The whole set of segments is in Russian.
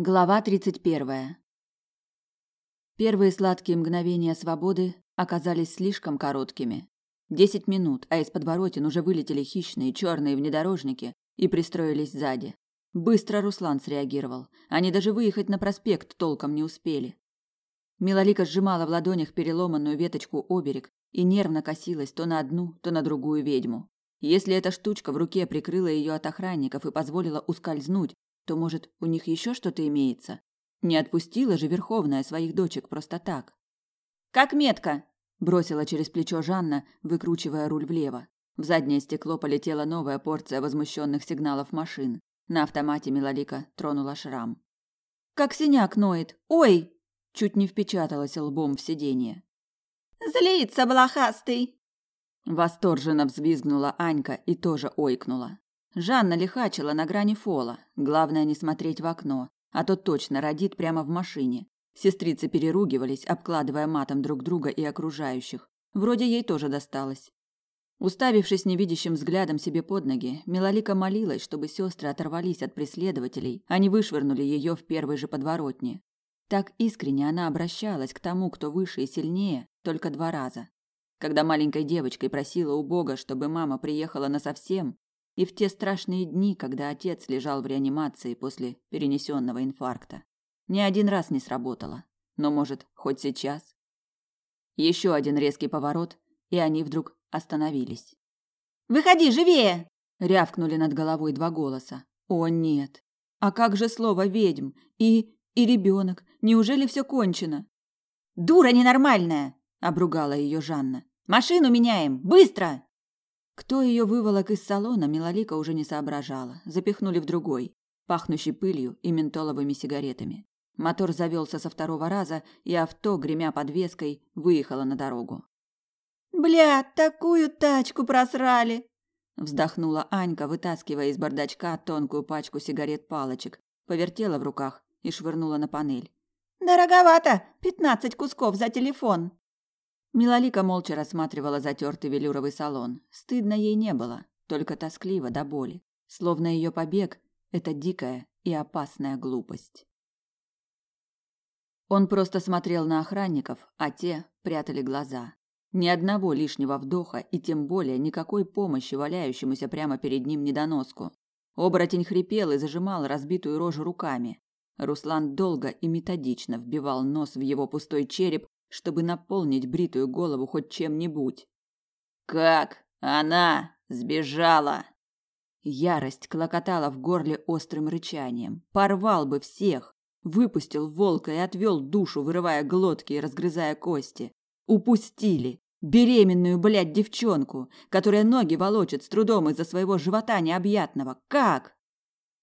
Глава 31. Первые сладкие мгновения свободы оказались слишком короткими. Десять минут, а из подворотен уже вылетели хищные черные внедорожники и пристроились сзади. Быстро Руслан среагировал. Они даже выехать на проспект толком не успели. Милолика сжимала в ладонях переломанную веточку оберег и нервно косилась то на одну, то на другую ведьму. Если эта штучка в руке прикрыла ее от охранников и позволила ускользнуть, то, может, у них еще что-то имеется? Не отпустила же Верховная своих дочек просто так. «Как метка!» – бросила через плечо Жанна, выкручивая руль влево. В заднее стекло полетела новая порция возмущенных сигналов машин. На автомате Милолика тронула шрам. «Как синяк ноет! Ой!» Чуть не впечаталась лбом в сиденье. «Злится, блохастый!» Восторженно взвизгнула Анька и тоже ойкнула. Жанна лихачила на грани фола. Главное не смотреть в окно, а то точно родит прямо в машине. Сестрицы переругивались, обкладывая матом друг друга и окружающих. Вроде ей тоже досталось. Уставившись невидящим взглядом себе под ноги, Милолика молилась, чтобы сестры оторвались от преследователей, а не вышвырнули ее в первой же подворотне. Так искренне она обращалась к тому, кто выше и сильнее, только два раза. Когда маленькой девочкой просила у Бога, чтобы мама приехала насовсем, и в те страшные дни, когда отец лежал в реанимации после перенесенного инфаркта. Ни один раз не сработало. Но, может, хоть сейчас? Еще один резкий поворот, и они вдруг остановились. «Выходи, живее!» — рявкнули над головой два голоса. «О, нет! А как же слово «ведьм» и... и ребенок? Неужели все кончено?» «Дура ненормальная!» — обругала ее Жанна. «Машину меняем! Быстро!» Кто ее выволок из салона, Милолика уже не соображала. Запихнули в другой, пахнущий пылью и ментоловыми сигаретами. Мотор завелся со второго раза, и авто, гремя подвеской, выехало на дорогу. «Бля, такую тачку просрали!» Вздохнула Анька, вытаскивая из бардачка тонкую пачку сигарет-палочек, повертела в руках и швырнула на панель. «Дороговато! Пятнадцать кусков за телефон!» Милолика молча рассматривала затертый велюровый салон. Стыдно ей не было, только тоскливо до боли. Словно ее побег – это дикая и опасная глупость. Он просто смотрел на охранников, а те прятали глаза. Ни одного лишнего вдоха и тем более никакой помощи валяющемуся прямо перед ним недоноску. Оборотень хрипел и зажимал разбитую рожу руками. Руслан долго и методично вбивал нос в его пустой череп, чтобы наполнить бритую голову хоть чем-нибудь. Как она сбежала? Ярость клокотала в горле острым рычанием. Порвал бы всех, выпустил волка и отвел душу, вырывая глотки и разгрызая кости. Упустили беременную, блядь, девчонку, которая ноги волочит с трудом из-за своего живота необъятного. Как?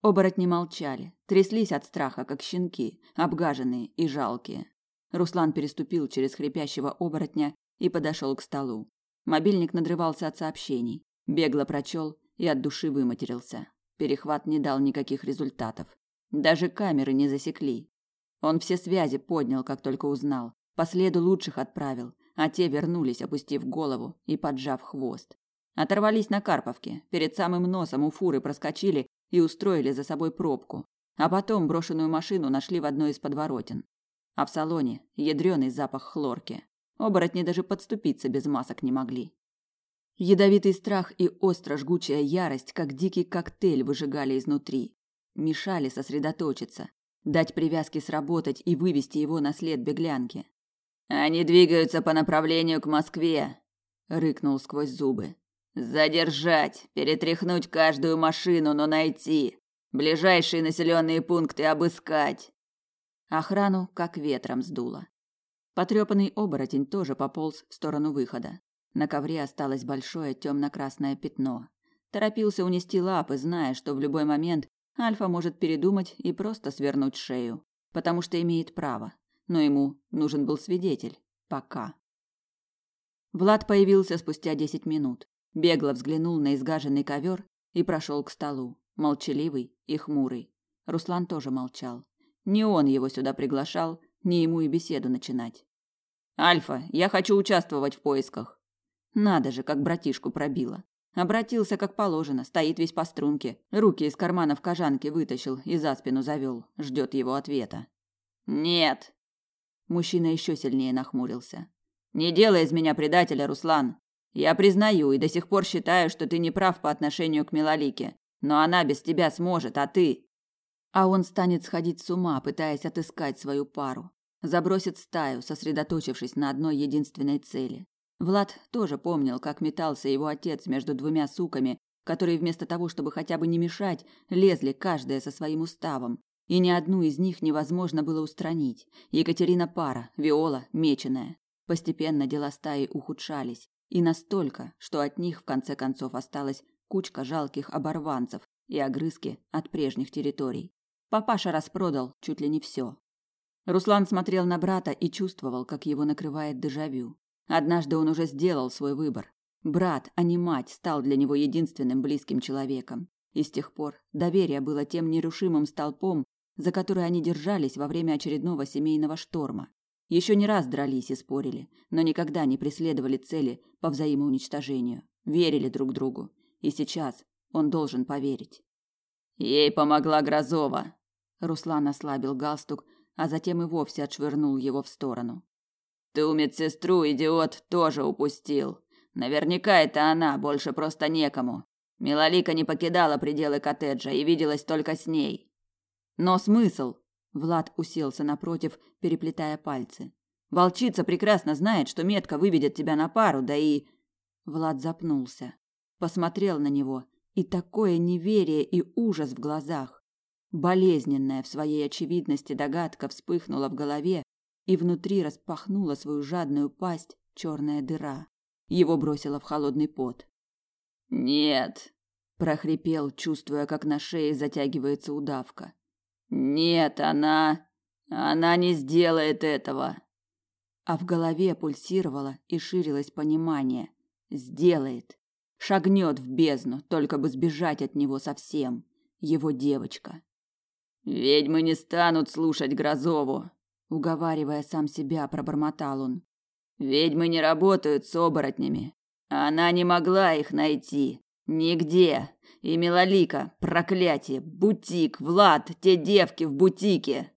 Оборотни молчали, тряслись от страха, как щенки, обгаженные и жалкие. Руслан переступил через хрипящего оборотня и подошел к столу. Мобильник надрывался от сообщений. Бегло прочел и от души выматерился. Перехват не дал никаких результатов. Даже камеры не засекли. Он все связи поднял, как только узнал. По следу лучших отправил, а те вернулись, опустив голову и поджав хвост. Оторвались на Карповке, перед самым носом у фуры проскочили и устроили за собой пробку. А потом брошенную машину нашли в одной из подворотен а в салоне ядреный запах хлорки. Оборотни даже подступиться без масок не могли. Ядовитый страх и остро жгучая ярость, как дикий коктейль, выжигали изнутри. Мешали сосредоточиться, дать привязке сработать и вывести его на след беглянки. «Они двигаются по направлению к Москве», — рыкнул сквозь зубы. «Задержать, перетряхнуть каждую машину, но найти. Ближайшие населенные пункты обыскать. Охрану как ветром сдуло. Потрепанный оборотень тоже пополз в сторону выхода. На ковре осталось большое темно-красное пятно. Торопился унести лапы, зная, что в любой момент Альфа может передумать и просто свернуть шею, потому что имеет право. Но ему нужен был свидетель. Пока. Влад появился спустя десять минут. Бегло взглянул на изгаженный ковер и прошел к столу, молчаливый и хмурый. Руслан тоже молчал. Не он его сюда приглашал, не ему и беседу начинать. Альфа, я хочу участвовать в поисках. Надо же, как братишку пробило. Обратился как положено, стоит весь по струнке. Руки из карманов кожанки вытащил и за спину завел. Ждет его ответа. «Нет!» Мужчина еще сильнее нахмурился. «Не делай из меня предателя, Руслан. Я признаю и до сих пор считаю, что ты не прав по отношению к Милолике. Но она без тебя сможет, а ты...» А он станет сходить с ума, пытаясь отыскать свою пару. Забросит стаю, сосредоточившись на одной единственной цели. Влад тоже помнил, как метался его отец между двумя суками, которые вместо того, чтобы хотя бы не мешать, лезли каждая со своим уставом, и ни одну из них невозможно было устранить. Екатерина пара, Виола меченая. Постепенно дела стаи ухудшались, и настолько, что от них в конце концов осталась кучка жалких оборванцев и огрызки от прежних территорий. Папаша распродал чуть ли не все. Руслан смотрел на брата и чувствовал, как его накрывает дежавю. Однажды он уже сделал свой выбор. Брат, а не мать, стал для него единственным близким человеком. И с тех пор доверие было тем нерушимым столпом, за который они держались во время очередного семейного шторма. Еще не раз дрались и спорили, но никогда не преследовали цели по взаимоуничтожению. Верили друг другу. И сейчас он должен поверить. Ей помогла Грозова. Руслан ослабил галстук, а затем и вовсе отшвырнул его в сторону. Ту медсестру, идиот, тоже упустил. Наверняка это она, больше просто некому. Милолика не покидала пределы коттеджа и виделась только с ней. Но смысл? Влад уселся напротив, переплетая пальцы. Волчица прекрасно знает, что метка выведет тебя на пару, да и Влад запнулся, посмотрел на него, и такое неверие и ужас в глазах. Болезненная в своей очевидности догадка вспыхнула в голове, и внутри распахнула свою жадную пасть черная дыра. Его бросило в холодный пот. «Нет!» – прохрипел, чувствуя, как на шее затягивается удавка. «Нет, она... она не сделает этого!» А в голове пульсировало и ширилось понимание. «Сделает!» Шагнет в бездну, только бы сбежать от него совсем. Его девочка. «Ведьмы не станут слушать Грозову!» уговаривая сам себя, пробормотал он. Ведьмы не работают с оборотнями. Она не могла их найти нигде. И Милолика, проклятие, бутик, Влад, те девки в бутике.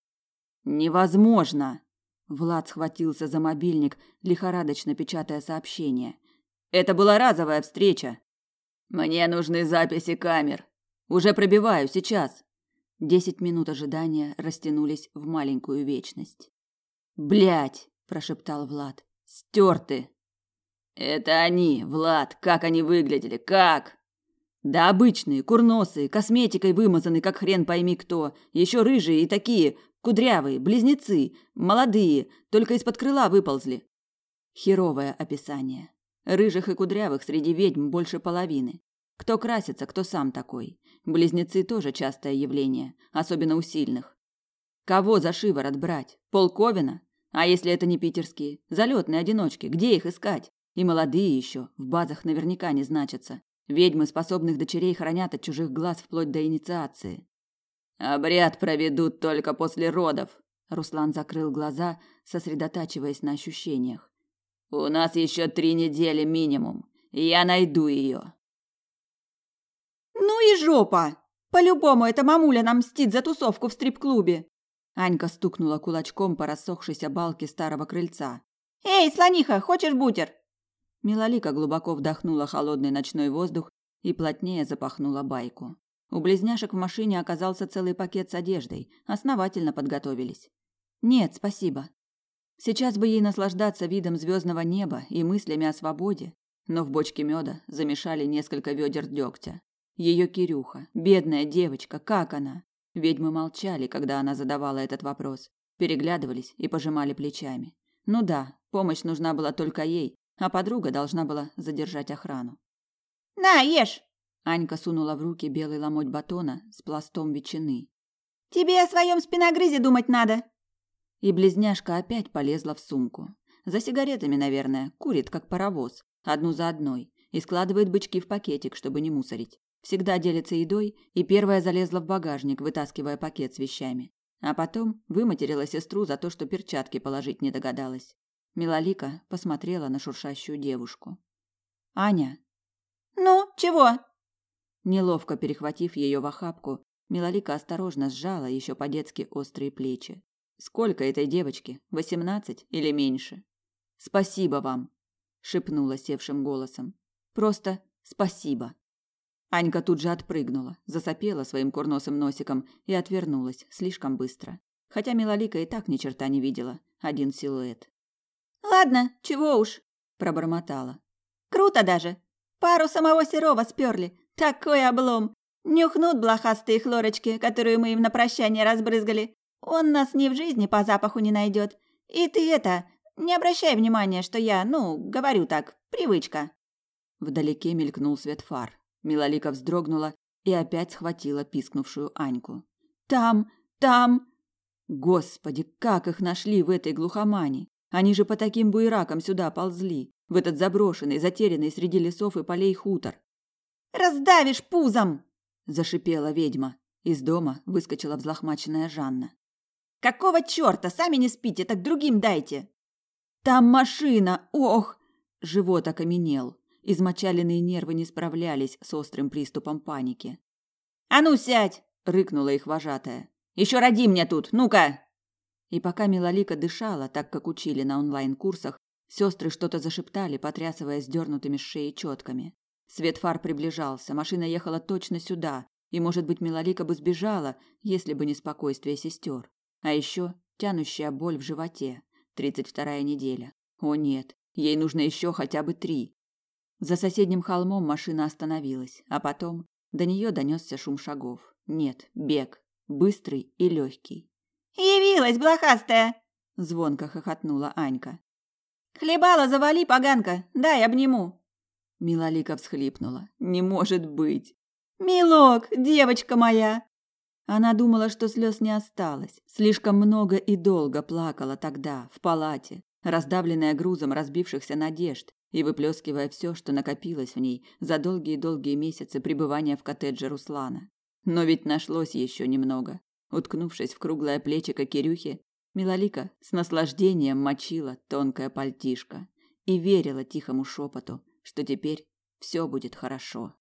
Невозможно. Влад схватился за мобильник, лихорадочно печатая сообщение. Это была разовая встреча. Мне нужны записи камер. Уже пробиваю сейчас. Десять минут ожидания растянулись в маленькую вечность. Блять, прошептал Влад. Стерты. Это они, Влад, как они выглядели, как? Да обычные, курносые, косметикой вымазаны, как хрен пойми кто. Еще рыжие и такие, кудрявые, близнецы, молодые, только из-под крыла выползли. Херовое описание. Рыжих и кудрявых среди ведьм больше половины. Кто красится, кто сам такой. Близнецы тоже частое явление, особенно у сильных. Кого за шиворот брать? Полковина? А если это не питерские? Залетные одиночки, где их искать? И молодые еще, в базах наверняка не значатся. Ведьмы способных дочерей хранят от чужих глаз вплоть до инициации. Обряд проведут только после родов. Руслан закрыл глаза, сосредотачиваясь на ощущениях. У нас еще три недели минимум. Я найду ее. Ну и жопа! По-любому эта мамуля нам мстит за тусовку в стрип-клубе. Анька стукнула кулачком по рассохшейся балке старого крыльца. Эй, слониха, хочешь бутер? Милолика глубоко вдохнула холодный ночной воздух и плотнее запахнула байку. У близняшек в машине оказался целый пакет с одеждой. Основательно подготовились. Нет, спасибо. Сейчас бы ей наслаждаться видом звездного неба и мыслями о свободе, но в бочке меда замешали несколько ведер дегтя. Ее Кирюха, бедная девочка, как она? Ведьмы молчали, когда она задавала этот вопрос, переглядывались и пожимали плечами. Ну да, помощь нужна была только ей, а подруга должна была задержать охрану. На, ешь. Анька сунула в руки белый ломоть батона с пластом ветчины. Тебе о своем спиногрызе думать надо. И близняшка опять полезла в сумку. За сигаретами, наверное, курит как паровоз, одну за одной, и складывает бычки в пакетик, чтобы не мусорить. Всегда делится едой, и первая залезла в багажник, вытаскивая пакет с вещами. А потом выматерила сестру за то, что перчатки положить не догадалась. Милолика посмотрела на шуршащую девушку. «Аня!» Ну, чего? Неловко перехватив ее в охапку, Милолика осторожно сжала еще по-детски острые плечи. Сколько этой девочке? Восемнадцать или меньше? Спасибо вам, шепнула севшим голосом. Просто спасибо. Анька тут же отпрыгнула, засопела своим курносым носиком и отвернулась слишком быстро. Хотя Милолика и так ни черта не видела, один силуэт. Ладно, чего уж, пробормотала. Круто даже. Пару самого Серова сперли. Такой облом. Нюхнут блохастые хлорочки, которую мы им на прощание разбрызгали. Он нас ни в жизни по запаху не найдет. И ты это, не обращай внимания, что я, ну, говорю так, привычка. Вдалеке мелькнул свет фар. Милолика вздрогнула и опять схватила пискнувшую Аньку. Там, там. Господи, как их нашли в этой глухомане? Они же по таким буеракам сюда ползли, в этот заброшенный, затерянный среди лесов и полей хутор. Раздавишь пузом, зашипела ведьма. Из дома выскочила взлохмаченная Жанна. Какого чёрта? Сами не спите, так другим дайте. Там машина. Ох, живот окаменел. Измочаленные нервы не справлялись с острым приступом паники. А ну сядь, рыкнула их вожатая. Еще роди мне тут. Ну-ка. И пока Милолика дышала, так как учили на онлайн-курсах, сестры что-то зашептали, потрясывая сдернутыми с шеи четками. Свет фар приближался, машина ехала точно сюда, и, может быть, Милолика бы сбежала, если бы не спокойствие сестер. А еще тянущая боль в животе. Тридцать вторая неделя. О нет, ей нужно еще хотя бы три. За соседним холмом машина остановилась, а потом до нее донесся шум шагов. Нет, бег. Быстрый и легкий. «Явилась, блохастая!» – звонко хохотнула Анька. «Хлебала завали, поганка, дай обниму!» Милолика всхлипнула. «Не может быть!» «Милок, девочка моя!» Она думала, что слез не осталось. Слишком много и долго плакала тогда, в палате, раздавленная грузом разбившихся надежд и выплескивая все, что накопилось в ней за долгие-долгие месяцы пребывания в коттедже Руслана. Но ведь нашлось еще немного. Уткнувшись в круглое плечико Кирюхи, Милолика с наслаждением мочила тонкое пальтишко и верила тихому шепоту, что теперь все будет хорошо.